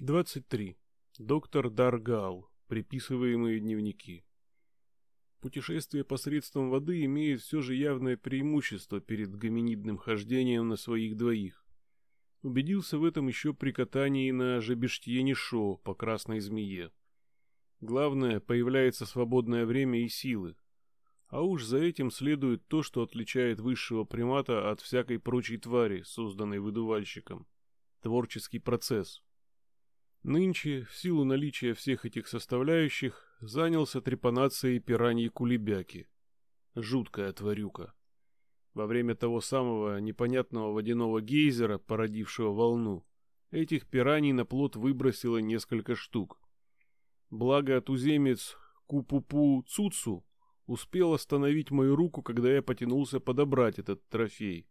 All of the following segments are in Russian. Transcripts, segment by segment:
23. Доктор Даргал. Приписываемые дневники. Путешествие посредством воды имеет все же явное преимущество перед гоминидным хождением на своих двоих. Убедился в этом еще при катании на Жебештьене-Шо по Красной Змее. Главное, появляется свободное время и силы. А уж за этим следует то, что отличает высшего примата от всякой прочей твари, созданной выдувальщиком. Творческий процесс. Нынче, в силу наличия всех этих составляющих, занялся трепанацией пираньи кулебяки. Жуткая тварюка. Во время того самого непонятного водяного гейзера, породившего волну, этих пираний на плот выбросило несколько штук. Благо туземец Купупу Цуцу успел остановить мою руку, когда я потянулся подобрать этот трофей.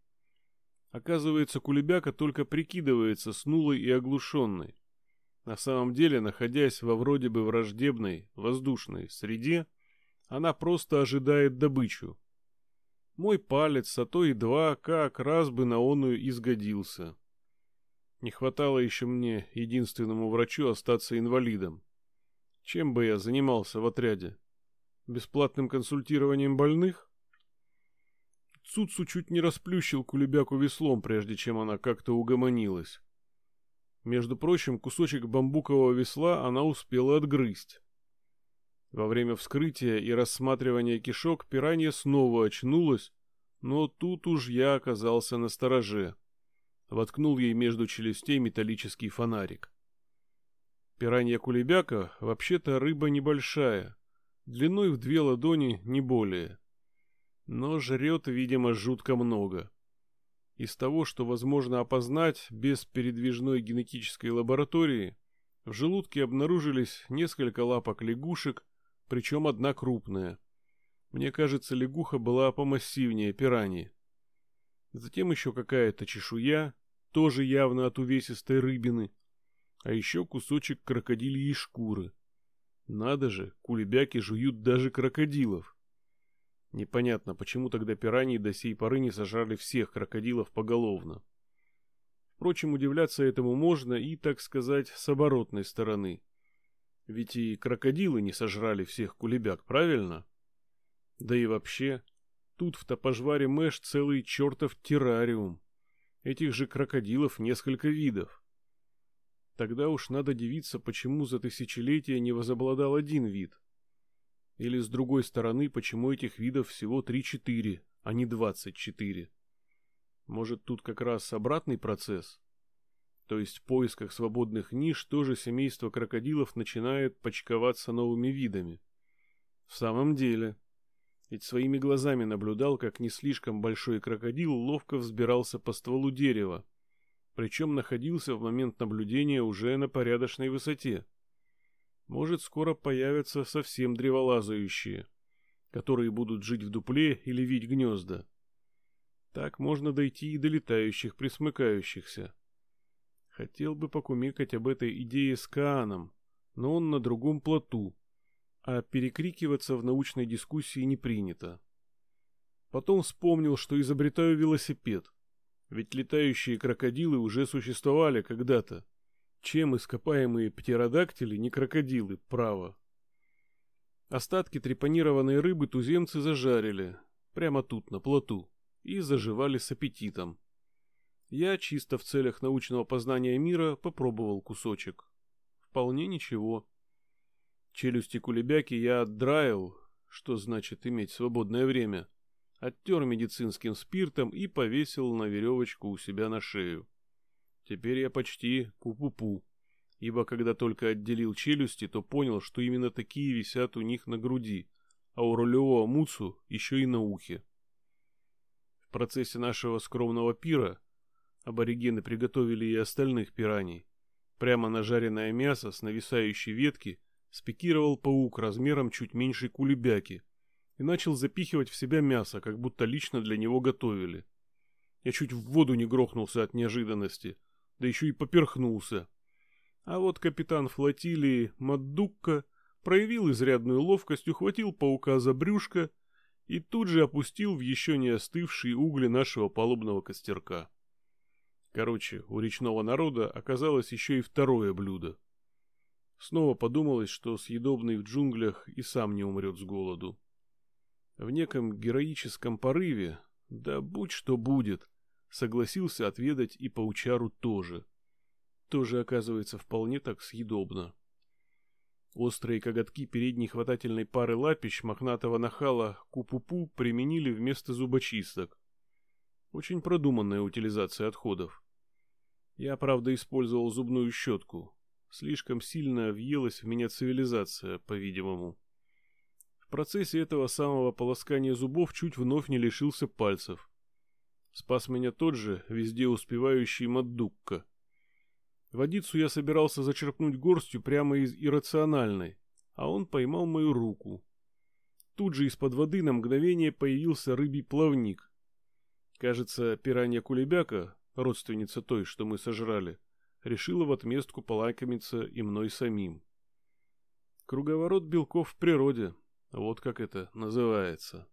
Оказывается, кулебяка только прикидывается снулой и оглушенной. На самом деле, находясь во вроде бы враждебной, воздушной среде, она просто ожидает добычу. Мой палец, а то и два, как раз бы на оную изгодился. Не хватало еще мне, единственному врачу, остаться инвалидом. Чем бы я занимался в отряде? Бесплатным консультированием больных? Цуцу чуть не расплющил кулебяку веслом, прежде чем она как-то угомонилась. Между прочим, кусочек бамбукового весла она успела отгрызть. Во время вскрытия и рассматривания кишок пиранья снова очнулась, но тут уж я оказался на стороже. Воткнул ей между челюстей металлический фонарик. Пиранья-кулебяка вообще-то рыба небольшая, длиной в две ладони не более. Но жрет, видимо, жутко много. Из того, что возможно опознать без передвижной генетической лаборатории, в желудке обнаружились несколько лапок лягушек, причем одна крупная. Мне кажется, лягуха была помассивнее пираньи. Затем еще какая-то чешуя, тоже явно от увесистой рыбины, а еще кусочек крокодильей шкуры. Надо же, кулебяки жуют даже крокодилов. Непонятно, почему тогда пираньи до сей поры не сожрали всех крокодилов поголовно. Впрочем, удивляться этому можно и, так сказать, с оборотной стороны. Ведь и крокодилы не сожрали всех кулебяк, правильно? Да и вообще, тут в Топожваре Мэш целый чертов террариум. Этих же крокодилов несколько видов. Тогда уж надо дивиться, почему за тысячелетия не возобладал один вид. Или с другой стороны, почему этих видов всего 3-4, а не 24? Может, тут как раз обратный процесс? То есть в поисках свободных ниш тоже семейство крокодилов начинает почковаться новыми видами. В самом деле, ведь своими глазами наблюдал, как не слишком большой крокодил ловко взбирался по стволу дерева, причем находился в момент наблюдения уже на порядочной высоте. Может, скоро появятся совсем древолазающие, которые будут жить в дупле или вить гнезда. Так можно дойти и до летающих присмыкающихся. Хотел бы покумекать об этой идее с Кааном, но он на другом плоту, а перекрикиваться в научной дискуссии не принято. Потом вспомнил, что изобретаю велосипед, ведь летающие крокодилы уже существовали когда-то. Чем ископаемые птеродактили, не крокодилы, право. Остатки трепанированной рыбы туземцы зажарили, прямо тут, на плоту, и заживали с аппетитом. Я, чисто в целях научного познания мира, попробовал кусочек. Вполне ничего. Челюсти кулебяки я отдраил, что значит иметь свободное время, оттер медицинским спиртом и повесил на веревочку у себя на шею. Теперь я почти купупу, ибо когда только отделил челюсти, то понял, что именно такие висят у них на груди, а у рулевого муцу еще и на ухе. В процессе нашего скромного пира аборигены приготовили и остальных пираний. Прямо на жареное мясо с нависающей ветки спикировал паук размером чуть меньше кулебяки и начал запихивать в себя мясо, как будто лично для него готовили. Я чуть в воду не грохнулся от неожиданности, да еще и поперхнулся. А вот капитан флотилии Маддукка проявил изрядную ловкость, ухватил паука за брюшко и тут же опустил в еще не остывшие угли нашего палубного костерка. Короче, у речного народа оказалось еще и второе блюдо. Снова подумалось, что съедобный в джунглях и сам не умрет с голоду. В неком героическом порыве, да будь что будет, согласился отведать и паучару тоже. Тоже, оказывается, вполне так съедобно. Острые коготки передней хватательной пары лапищ мохнатого нахала Купупу применили вместо зубочисток. Очень продуманная утилизация отходов. Я, правда, использовал зубную щетку. Слишком сильно въелась в меня цивилизация, по-видимому. В процессе этого самого полоскания зубов чуть вновь не лишился пальцев. Спас меня тот же, везде успевающий Маддукка. Водицу я собирался зачерпнуть горстью прямо из иррациональной, а он поймал мою руку. Тут же из-под воды на мгновение появился рыбий плавник. Кажется, пиранья-кулебяка, родственница той, что мы сожрали, решила в отместку полакомиться и мной самим. Круговорот белков в природе, вот как это называется.